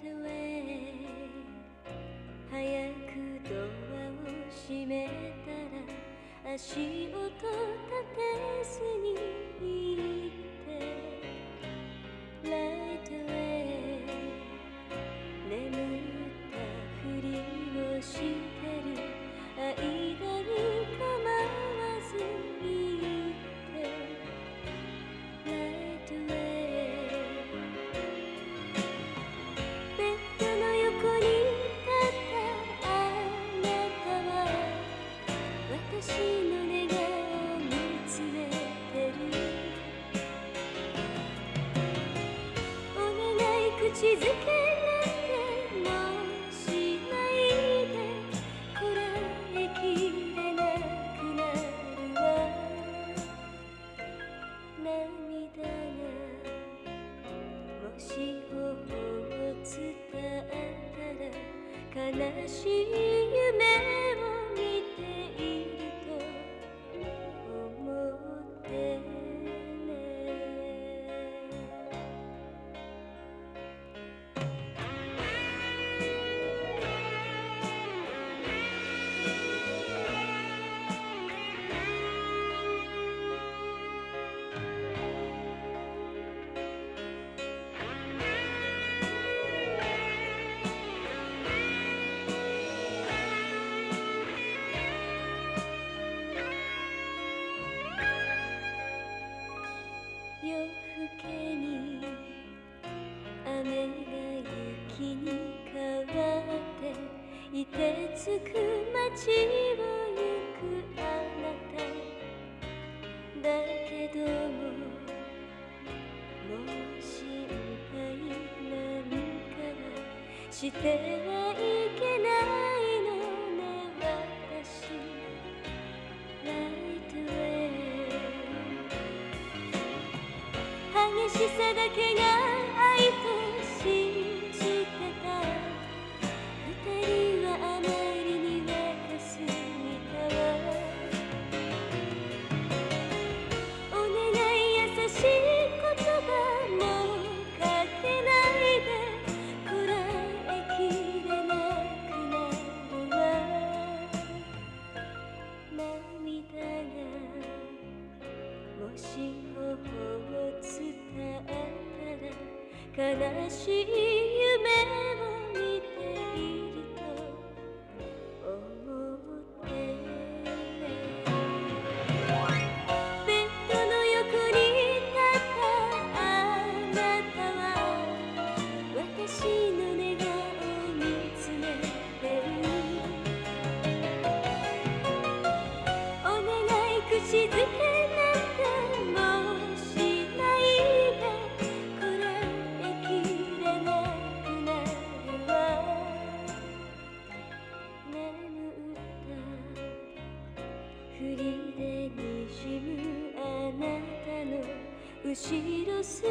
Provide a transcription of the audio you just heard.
t away 早くドアを閉めたら足音立てずに行く願い口づけなんてもしないでこらえきれなくなるわ涙がもし頬を伝ったら悲しいに変わっていてつく街を行くあなただけどももう心配なんかはしてはいけないの。ね私ライトへ激しさだけが愛と悲しい夢。りでにじむあなたの後ろ姿に